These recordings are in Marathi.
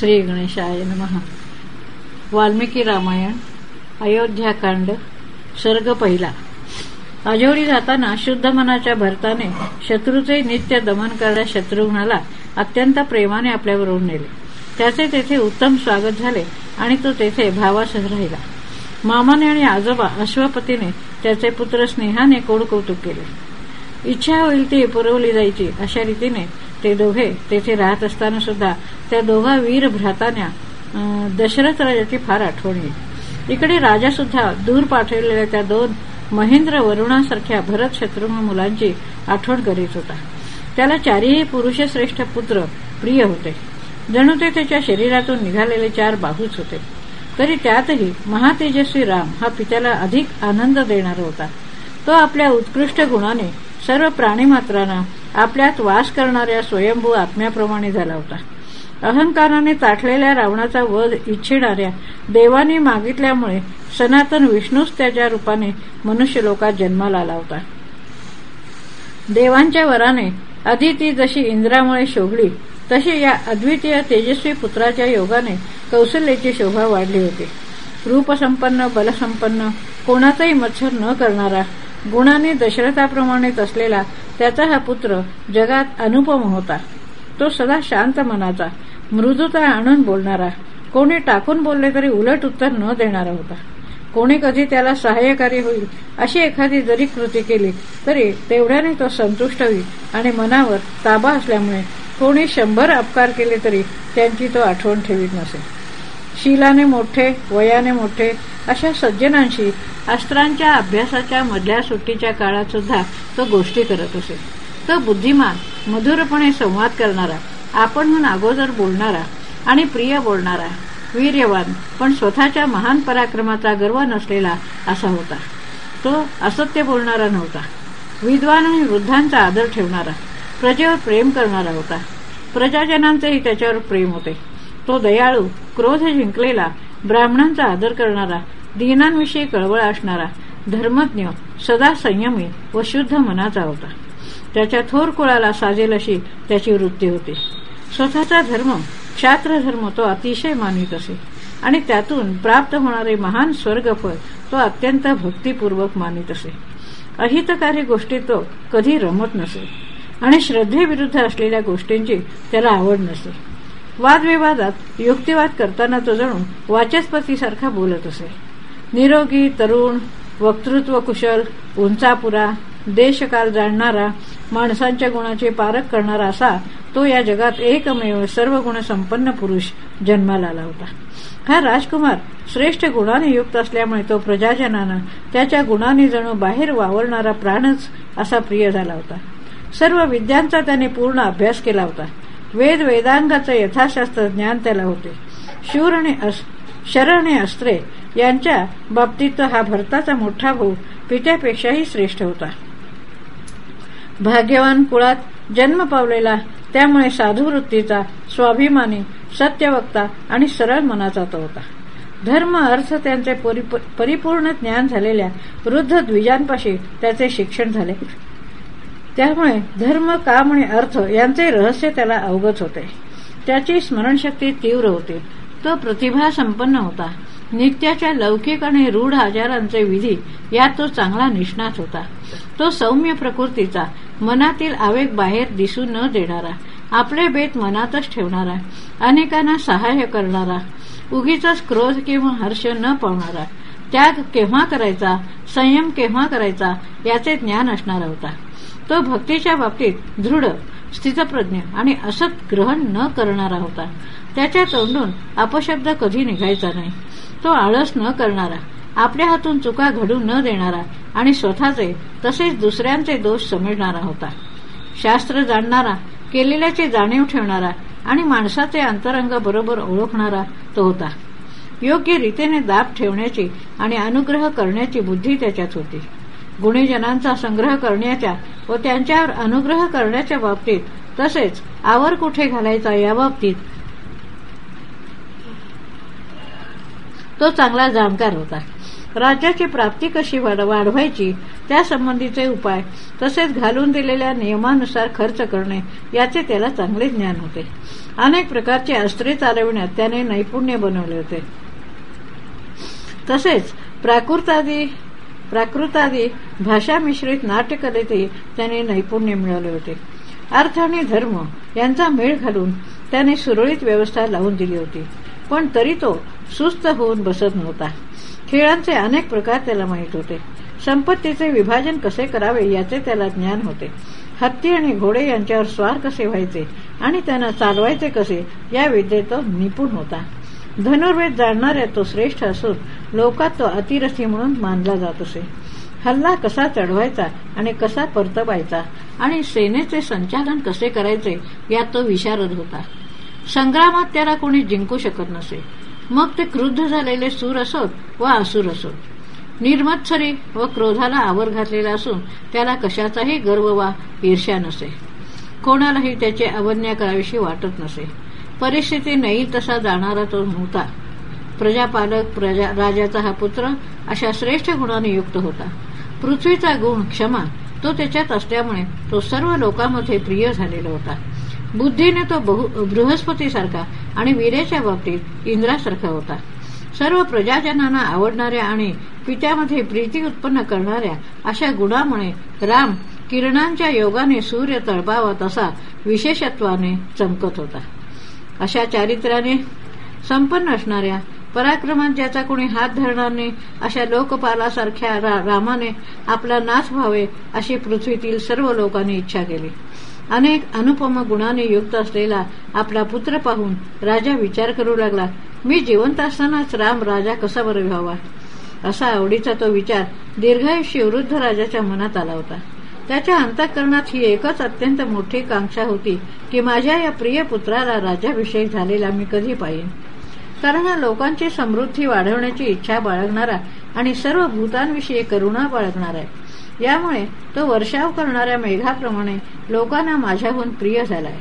श्री गणेशाय नमः. वाल्मिकी रामायण अयोध्याकांड सर्ग पहिला. अजोडी जाताना शुद्ध मनाच्या भरताने शत्रूचे नित्य दमन करण्या शत्रुघ्नाला अत्यंत प्रेमाने आपल्याबरोबर नेले. त्याचे तेथे उत्तम स्वागत झाले आणि तो तेथे भावासह राहिला. मामाने आणि आजोबा अश्वपतीने त्याचे पुत्र स्नेहाने कोड कौतुक केले. इच्छा होईल ती पुरवली जायची अशा रीतीने ते दोघे तेथे राहत असताना सुद्धा त्या दोघा वीर भ्रातान्या दशरथ राजाची फार आठवण येईल इकडे राजा सुद्धा दूर पाठवलेल्या त्या दोन महेंद्र वरुणासारख्या भरत शत्रुघ्न मुलांची आठवण करीत होता. त्याला चारही पुरुषश्रेष्ठ पुत्र प्रिय होते. जणू ते त्याच्या शरीरातून निघालेले चार बाहूच होते. तरी त्यातही महातेजस्वी राम हा पित्याला अधिक आनंद देणारा होता. तो आपल्या उत्कृष्ट गुणाने सर्व प्राणीमात्रांना आपल्यात वास करणाऱ्या स्वयंभू आत्म्याप्रमाणे झाला होता. अहंकाराने ताठलेल्या रावणाचा वध इच्छिणाऱ्या देवाने मागितल्यामुळे सनातन विष्णूच त्याच्या रूपाने मनुष्य लोकात जन्माला आला होता. देवांच्या वराने अदिती जशी इंद्रामुळे शोभली तशी या अद्वितीय तेजस्वी पुत्राच्या योगाने कौशल्याची शोभा वाढली होती. रूपसंपन्न बलसंपन्न कोणाचाही मत्सर न करणारा गुणाने दशरथाप्रमाणेच असलेला त्याचा हा पुत्र जगात अनुपम होता. तो सदा शांत मनाचा मृदुता आणून बोलणारा कोणी टाकून बोलले तरी उलट उत्तर न देणारा होता. कोणी कधी त्याला सहाय्यकारी होईल अशी एखादी जरी कृती केली तरी तेवढ्याने तो संतुष्ट होईल आणि मनावर ताबा असल्यामुळे कोणी शंभर अपकार केले तरी त्यांची तो आठवण ठेवीत नसे. शिलाने मोठे वयाने मोठे अशा सज्जनांशी अस्त्रांच्या अभ्यासाच्या मधल्या सुट्टीच्या काळात सुद्धा तो गोष्टी करत असे. तो बुद्धिमान मधुरपणे संवाद करणारा आपण म्हणून अगोदर बोलणारा आणि प्रिय बोलणारा वीर्यवान पण स्वतःच्या महान पराक्रमाचा गर्व नसलेला असा होता. तो असत्य बोलणारा नव्हता. विद्वान आणि वृद्धांचा आदर ठेवणारा प्रजेवर प्रेम करणारा होता. प्रजाजनांचेही त्याच्यावर प्रेम होते. तो दयाळू क्रोध जिंकलेला ब्राह्मणांचा आदर करणारा दीनांविषयी कळवळ असणारा धर्मज्ञ सदा संयमी व शुद्ध मनाचा होता. त्याच्या थोर कुळाला साजेल अशी त्याची वृत्ती होती. स्वतःचा धर्म क्षात्रधर्म तो अतिशय मानित असे. आणि त्यातून प्राप्त होणारे महान स्वर्गफळ तो अत्यंत भक्तीपूर्वक मानित असे. अहितकारी गोष्टी तो कधी रमत नसे. आणि श्रद्धेविरुद्ध असलेल्या गोष्टींची त्याला आवड नसे. वादविवादात युक्तिवाद करताना तो जणू वाचस्पतीसारखा बोलत असे. निरोगी तरुण वक्तृत्व कुशल उंचापुरा देशकाल जाणणारा माणसांच्या गुणाचे पारख करणारा असा तो या जगात एकमेव सर्व गुण संपन्न पुरुष जन्माला आला होता. हा राजकुमार श्रेष्ठ गुणाने युक्त असल्यामुळे तो प्रजाजनानं त्याच्या गुणाने जणू बाहेर वावरणारा प्राणच असा प्रिय झाला होता. सर्व विद्यांचा त्याने पूर्ण अभ्यास केला होता. वेद वेदांगाचं यथाशास्त्र ज्ञान त्याला होते. शूर आणि शरण अस्त्रे यांच्या बाबतीत हा भरताचा मोठा भाऊ पित्यापेक्षाही श्रेष्ठ होता. भाग्यवान कुळात जन्म पावलेला त्यामुळे साधुवृत्तीचा स्वाभिमानी सत्यवक्ता आणि सरळ मनाचा तो होता. धर्म अर्थ त्यांचे परिपूर्ण ज्ञान झालेल्या वृद्ध द्विजांपाशी त्याचे शिक्षण झाले. त्यामुळे धर्म काम आणि अर्थ यांचे रहस्य त्याला अवगत होते. त्याची स्मरणशक्ती तीव्र होती. तो प्रतिभा संपन्न होता. नित्याच्या लौकिक आणि रूढ आजारांचे विधी यात तो चांगला निष्णात होता. तो सौम्य प्रकृतीचा मनातील आवेग बाहेर दिसू न देणारा आपले बेत मनातच ठेवणारा अनेकांना सहाय्य करणारा उगीच क्रोध किंवा हर्ष न पावणारा त्याग केव्हा करायचा संयम केव्हा करायचा याचे ज्ञान असणारा होता. तो भक्तीच्या बाबतीत दृढ स्थितप्रज्ञ आणि असत ग्रहण न करणारा होता. त्याच्या तोंडून अपशब्द कधी निघायचा नाही. तो आळस न करणारा आपल्या हातून चुका घडू न देणारा आणि स्वतःचे तसेच दुसऱ्यांचे दोष समजणारा होता. शास्त्र जाणणारा केलेल्याचे जाणीव ठेवणारा आणि माणसाचे अंतरंग बरोबर ओळखणारा तो होता. योग्य रीतीने दाब ठेवण्याची आणि अनुग्रह करण्याची बुद्धी त्याच्यात होती. गुणीजनांचा संग्रह करण्याच्या व त्यांच्यावर अनुग्रह करण्याच्या बाबतीत तसेच आवर कुठे घालायचा या तो चांगला जाणकार होता. राज्याची प्राप्ती कशी वाढवायची त्यासंबंधीचे उपाय तसेच घालून दिलेल्या नियमानुसार खर्च करणे याचे त्याला चांगले ज्ञान होते. अनेक प्रकारचे अस्त्रे चालविण्यात त्याने नैपुण्य बनवले होते. तसेच प्राकृतादी प्राकृतादी भाषा मिश्रित नाट्यकलेतही त्याने नैपुण्य मिळवले होते. अर्थ आणि धर्म यांचा मेळ घालून त्याने सुरळीत व्यवस्था लावून दिली होती. पण तरी तो सुस्त होऊन बसत नव्हता. खेळांचे अनेक प्रकार त्याला माहीत होते. संपत्तीचे विभाजन कसे करावे याचे त्याला ज्ञान होते. हत्ती आणि घोडे यांच्यावर स्वार कसे व्हायचे आणि त्यांना चालवायचे कसे या विद्येत तो निपुण होता. धनुर्वेद जाणणाऱ्या तो श्रेष्ठ असून लोकात तो अतिरथी म्हणून मानला जात असे. हल्ला कसा चढवायचा आणि कसा परतवायचा आणि सेनेचे संचालन कसे करायचे यात तो विशारद होता. संग्रामात त्याला कोणी जिंकू शकत नसे. मग ते क्रुद्ध झालेले सूर असोत व असुर असोत. निर्मत्सरी व क्रोधाला आवर घातलेला असून त्याला कशाचाही गर्व वा ईर्ष्या नसे. कोणालाही त्याचे अवज्ञा कराविषयी वाटत नसे. परिस्थिती नाही तसा जाणारा तो नव्हता. प्रजापालक प्रजा राजाचा हा पुत्र अशा श्रेष्ठ गुणाने युक्त होता. पृथ्वीचा गुण क्षमा तो त्याच्यात असल्यामुळे तो सर्व लोकांमध्ये प्रिय झालेला होता. बुद्धीने तो बहु बृहस्पतीसारखा आणि वीरेच्या बाबतीत इंद्रासारखा होता. सर्व प्रजाजनांना आवडणाऱ्या आणि पित्यामध्ये प्रीती उत्पन्न करणाऱ्या अशा गुणामुळे राम किरणांच्या योगाने सूर्य तळपावा तसा विशेषत्वाने चमकत होता. अशा चारित्र्याने संपन्न असणाऱ्या पराक्रमात ज्याचा कोणी हात धरणार नाही अशा लोकपालासारख्या रा, रामाने आपला नाश व्हावे अशी पृथ्वीतील सर्व लोकांनी इच्छा केली. अनेक अनुपम गुणाने युक्त असलेला आपला पुत्र पाहून राजा विचार करू लागला मी जिवंत असतानाच राम राजा कसा बरं व्हावा? असा आवडीचा तो विचार दीर्घायुष्य वृद्ध राजाच्या मनात आला होता. त्याच्या अंतःकरणात ही एकच अत्यंत मोठी कांक्षा होती की माझ्या या प्रिय पुत्राला राजाभिषेक झालेला मी कधी पाहिन. कारण हा लोकांची समृद्धी वाढवण्याची इच्छा बाळगणारा आणि सर्व भूतांविषयी करुणा बाळगणारा आहे. यामुळे तो वर्षाव करणाऱ्या मेघाप्रमाणे लोकांना माझ्याहून प्रिय झालाय.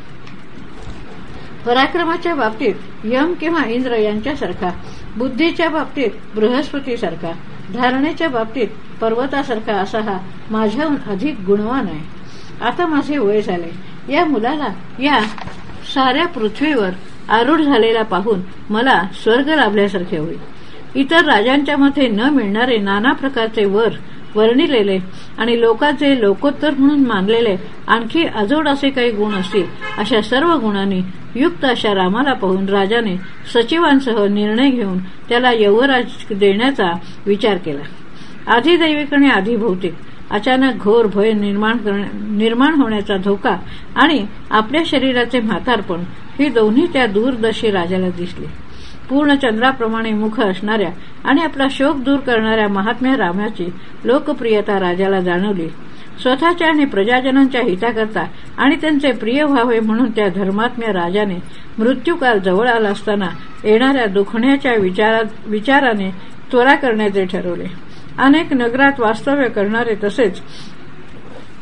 पराक्रमाच्या बाबतीत यम किंवा इंद्र यांच्यासारखा बुद्धीच्या बाबतीत बृहस्पतीसारखा धारणेच्या बाबतीत पर्वतासारखा असा हा माझ्याहून अधिक गुणवान आहे. आता माझे वय झाले. या मुलाला या साऱ्या पृथ्वीवर आरूढ झालेला पाहून मला स्वर्ग लाभल्यासारखे होईल. इतर राजांच्या मध्ये न मिळणारे नाना प्रकारचे वर वर्णिलेले आणि लोकांचे लोकोत्तर म्हणून मानलेले आणखी अजोड असे काही गुण असतील अशा सर्व गुणांनी युक्त अशा रामाला पाहून राजाने सचिवांसह निर्णय घेऊन त्याला यवराज देण्याचा विचार केला. आधी आणि आधी भौतिक. अचानक घोर भय निर्माण निर्माण होण्याचा धोका आणि आपल्या शरीराचे म्हातारपण ही दोन्ही त्या दूरदर्शी राजाला दिसली. पूर्ण चंद्राप्रमाणे मुख असणाऱ्या आणि आपला शोक दूर करणाऱ्या महात्म्या रामाची लोकप्रियता राजाला जाणवली. स्वतःच्या आणि प्रजाजनांच्या हिताकरता आणि त्यांचे प्रिय व्हावे म्हणून त्या धर्मात्म्य राजाने मृत्यूकाल जवळ आला असताना येणाऱ्या दुखण्याच्या विचाराने त्वरा करण्याचे ठरवले. अनेक नगरात वास्तव्य करणारे तसेच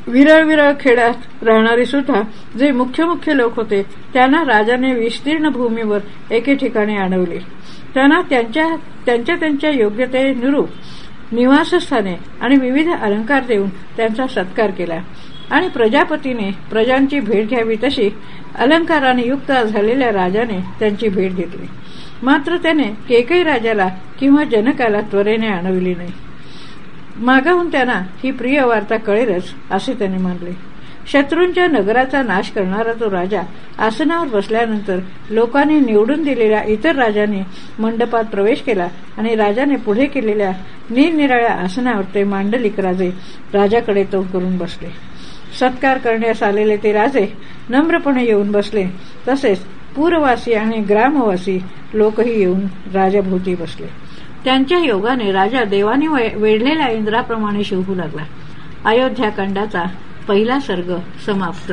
विरळ विरळ खेड्यात राहणारे सुद्धा जे मुख्य मुख्य लोक होते त्यांना राजाने विस्तीर्ण भूमीवर एके ठिकाणी आणवले त्यांना त्यांच्या त्यांच्या त्यांच्या योग्यतेनुरूप निवासस्थाने आणि विविध अलंकार देऊन त्यांचा सत्कार केला. आणि प्रजापतीने प्रजांची भेट घ्यावी तशी अलंकाराने युक्त झालेल्या राजाने त्यांची भेट घेतली. मात्र त्याने केकई राजाला किंवा जनकाला त्वरेने आणविली नाही. मागाहून त्यांना ही प्रिय वार्ता कळेलच असे त्याने मानले. शत्रूंच्या नगराचा नाश करणारा तो राजा आसनावर बसल्यानंतर लोकांनी निवडून दिलेल्या इतर राजांनी मंडपात प्रवेश केला आणि राजाने पुढे केलेल्या निरनिराळ्या आसनावर ते मांडलिक राजे राजाकडे तो करून बसले. सत्कार करण्यास आलेले ते राजे नम्रपणे येऊन बसले. तसेच पूरवासी आणि ग्रामवासी लोकही येऊन राजाभोवती बसले. त्यांच्या योगाने राजा देवाने वेढलेल्या इंद्राप्रमाणे शिवू लागला. अयोध्याकांडाचा पहिला सर्ग समाप्त.